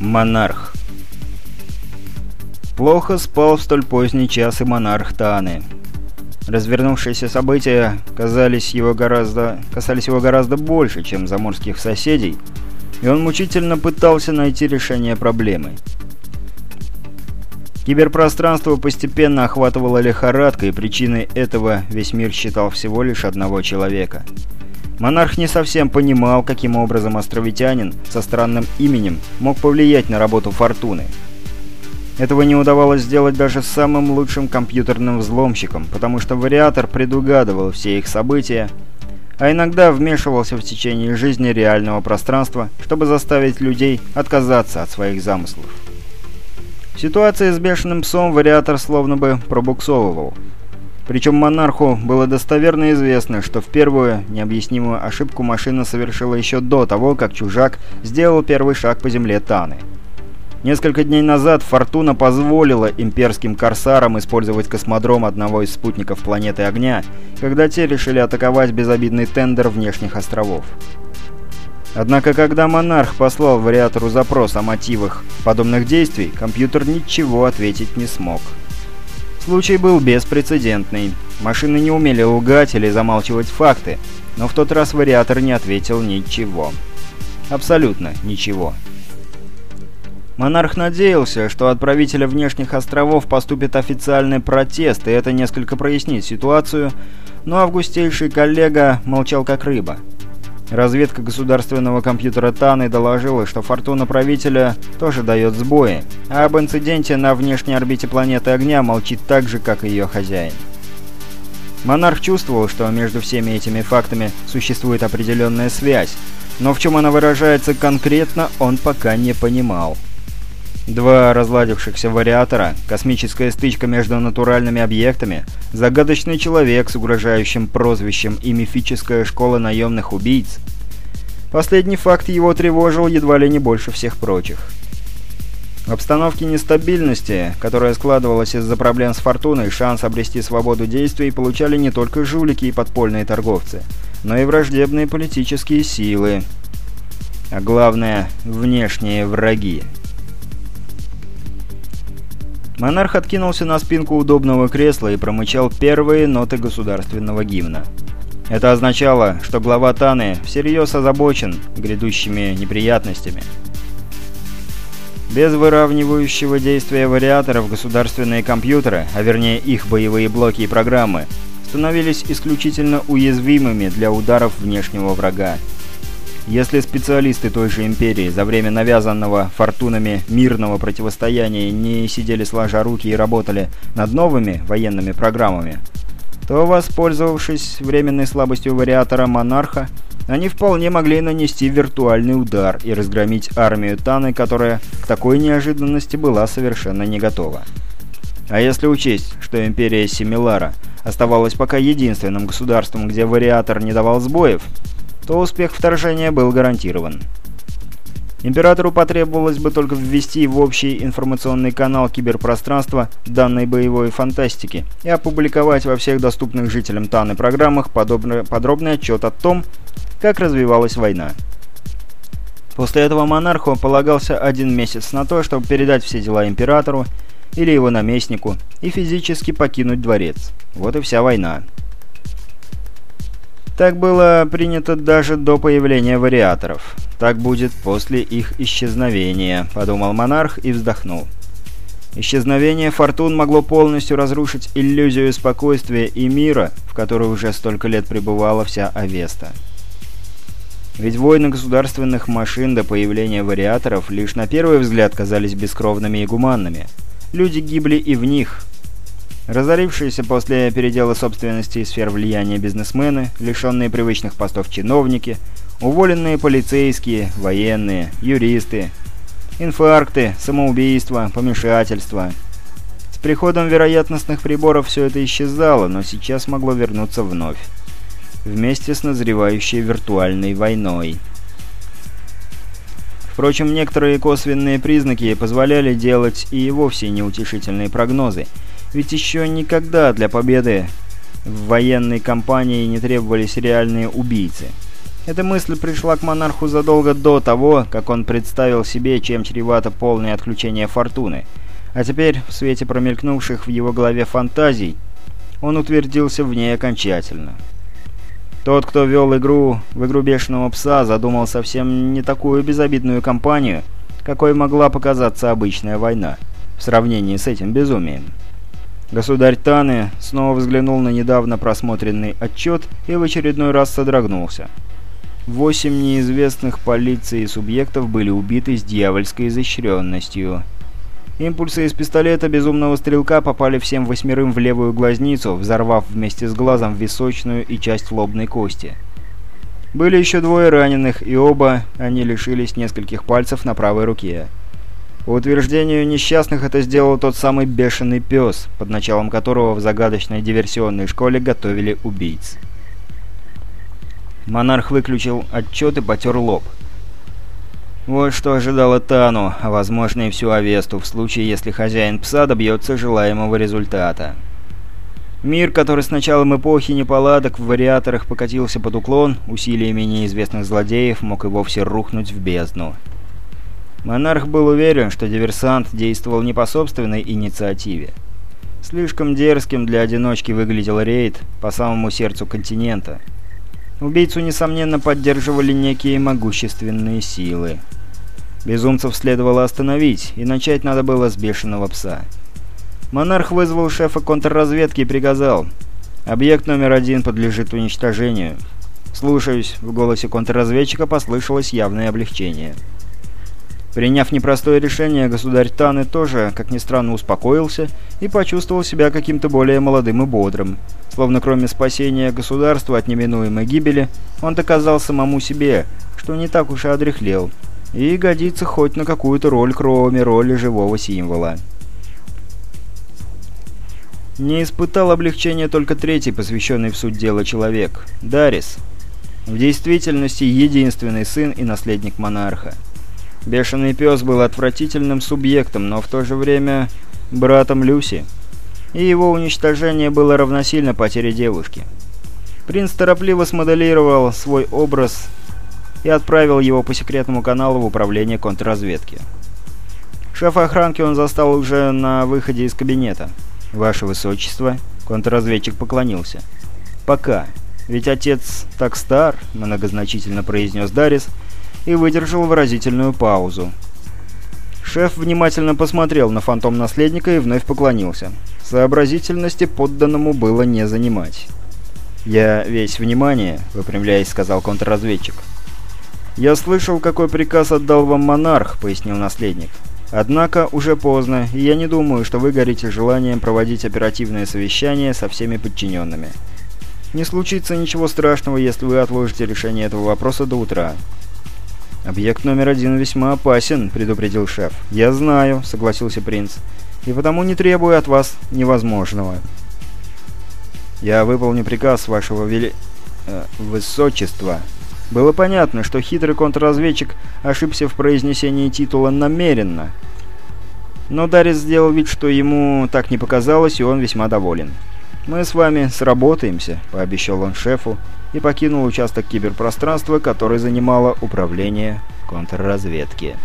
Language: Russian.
Монарх. Плохо спал в столь поздний час и монарх Таны. Развернувшиеся события казались его гораздо, касались его гораздо больше, чем заморских соседей, и он мучительно пытался найти решение проблемы. Киберпространство постепенно охватывало лихорадка, и причиной этого весь мир считал всего лишь одного человека — Монарх не совсем понимал, каким образом островитянин со странным именем мог повлиять на работу Фортуны. Этого не удавалось сделать даже самым лучшим компьютерным взломщиком, потому что вариатор предугадывал все их события, а иногда вмешивался в течение жизни реального пространства, чтобы заставить людей отказаться от своих замыслов. В ситуации с бешеным псом вариатор словно бы пробуксовывал – причем монарху было достоверно известно, что в первую необъяснимую ошибку машина совершила еще до того, как чужак сделал первый шаг по земле Таны. Несколько дней назад Фортуна позволила имперским корсарам использовать космодром одного из спутников планеты Огня, когда те решили атаковать безобидный тендер внешних островов. Однако, когда Монарх послал вариатору запрос о мотивах подобных действий, компьютер ничего ответить не смог. Случай был беспрецедентный. Машины не умели лгать или замалчивать факты, но в тот раз вариатор не ответил ничего. Абсолютно ничего. Монарх надеялся, что от правителя внешних островов поступит официальный протест, и это несколько прояснит ситуацию, но августейший коллега молчал как рыба. Разведка государственного компьютера Таны доложила, что фортуна правителя тоже дает сбои, а об инциденте на внешней орбите планеты Огня молчит так же, как и ее хозяин. Монарх чувствовал, что между всеми этими фактами существует определенная связь, но в чем она выражается конкретно, он пока не понимал. Два разладившихся вариатора, космическая стычка между натуральными объектами, загадочный человек с угрожающим прозвищем и мифическая школа наемных убийц. Последний факт его тревожил едва ли не больше всех прочих. В обстановке нестабильности, которая складывалась из-за проблем с фортуной, шанс обрести свободу действий получали не только жулики и подпольные торговцы, но и враждебные политические силы, а главное – внешние враги. Монарх откинулся на спинку удобного кресла и промычал первые ноты государственного гимна. Это означало, что глава Таны всерьез озабочен грядущими неприятностями. Без выравнивающего действия вариаторов государственные компьютеры, а вернее их боевые блоки и программы, становились исключительно уязвимыми для ударов внешнего врага. Если специалисты той же Империи за время навязанного фортунами мирного противостояния не сидели сложа руки и работали над новыми военными программами, то, воспользовавшись временной слабостью вариатора «Монарха», они вполне могли нанести виртуальный удар и разгромить армию Таны, которая к такой неожиданности была совершенно не готова. А если учесть, что Империя Семилара оставалась пока единственным государством, где вариатор не давал сбоев, то успех вторжения был гарантирован. Императору потребовалось бы только ввести в общий информационный канал киберпространства данной боевой фантастики и опубликовать во всех доступных жителям Таны программах подобный, подробный отчет о том, как развивалась война. После этого монарху полагался один месяц на то, чтобы передать все дела императору или его наместнику и физически покинуть дворец. Вот и вся война. Так было принято даже до появления вариаторов. Так будет после их исчезновения, подумал монарх и вздохнул. Исчезновение фортун могло полностью разрушить иллюзию спокойствия и мира, в которой уже столько лет пребывала вся Авеста. Ведь войны государственных машин до появления вариаторов лишь на первый взгляд казались бескровными и гуманными. Люди гибли и в них, Разорившиеся после передела собственности сфер влияния бизнесмены, лишенные привычных постов чиновники, уволенные полицейские, военные, юристы, инфаркты, самоубийства, помешательства. С приходом вероятностных приборов все это исчезало, но сейчас могло вернуться вновь. Вместе с назревающей виртуальной войной. Впрочем, некоторые косвенные признаки позволяли делать и вовсе неутешительные прогнозы – ведь еще никогда для победы в военной кампании не требовались реальные убийцы. Эта мысль пришла к монарху задолго до того, как он представил себе, чем чревато полное отключение фортуны. А теперь, в свете промелькнувших в его голове фантазий, он утвердился в ней окончательно. Тот, кто вел игру в игру Бешеного Пса, задумал совсем не такую безобидную кампанию, какой могла показаться обычная война, в сравнении с этим безумием. Государь Таны снова взглянул на недавно просмотренный отчет и в очередной раз содрогнулся. Восемь неизвестных полиции субъектов были убиты с дьявольской изощренностью. Импульсы из пистолета безумного стрелка попали всем восьмерым в левую глазницу, взорвав вместе с глазом височную и часть лобной кости. Были еще двое раненых, и оба они лишились нескольких пальцев на правой руке. По утверждению несчастных это сделал тот самый бешеный пес, под началом которого в загадочной диверсионной школе готовили убийц. Монарх выключил отчет и потер лоб. Вот что ожидало Тану, а возможно и всю Авесту, в случае, если хозяин пса добьется желаемого результата. Мир, который с началом эпохи неполадок в вариаторах покатился под уклон, усилиями неизвестных злодеев мог и вовсе рухнуть в бездну. Монарх был уверен, что диверсант действовал не по собственной инициативе. Слишком дерзким для одиночки выглядел рейд по самому сердцу континента – Убийцу, несомненно, поддерживали некие могущественные силы. Безумцев следовало остановить, и начать надо было с бешеного пса. Монарх вызвал шефа контрразведки и приказал. «Объект номер один подлежит уничтожению». «Слушаюсь», — в голосе контрразведчика послышалось явное облегчение. Приняв непростое решение, государь Таны тоже, как ни странно, успокоился и почувствовал себя каким-то более молодым и бодрым. Словно кроме спасения государства от неминуемой гибели, он доказал самому себе, что не так уж и одряхлел, и годится хоть на какую-то роль, кроме роли живого символа. Не испытал облегчения только третий, посвященный в суть дела человек – Дарис. В действительности единственный сын и наследник монарха. Бешеный пес был отвратительным субъектом, но в то же время братом Люси. И его уничтожение было равносильно потере девушки. Принц торопливо смоделировал свой образ и отправил его по секретному каналу в управление контрразведки. Шефа охранки он застал уже на выходе из кабинета. «Ваше Высочество», — контрразведчик поклонился. «Пока. Ведь отец так стар», — многозначительно произнес Дарис, — и выдержал выразительную паузу. Шеф внимательно посмотрел на фантом-наследника и вновь поклонился. Сообразительности подданному было не занимать. «Я весь внимание», — выпрямляясь, сказал контрразведчик. «Я слышал, какой приказ отдал вам монарх», — пояснил наследник. «Однако уже поздно, и я не думаю, что вы горите желанием проводить оперативное совещание со всеми подчиненными. Не случится ничего страшного, если вы отложите решение этого вопроса до утра. «Объект номер один весьма опасен», — предупредил шеф. «Я знаю», — согласился принц. «И потому не требую от вас невозможного». «Я выполню приказ вашего вели... Э, высочества». Было понятно, что хитрый контрразведчик ошибся в произнесении титула намеренно. Но Дарис сделал вид, что ему так не показалось, и он весьма доволен. «Мы с вами сработаемся», — пообещал он шефу, и покинул участок киберпространства, который занимало управление контрразведки.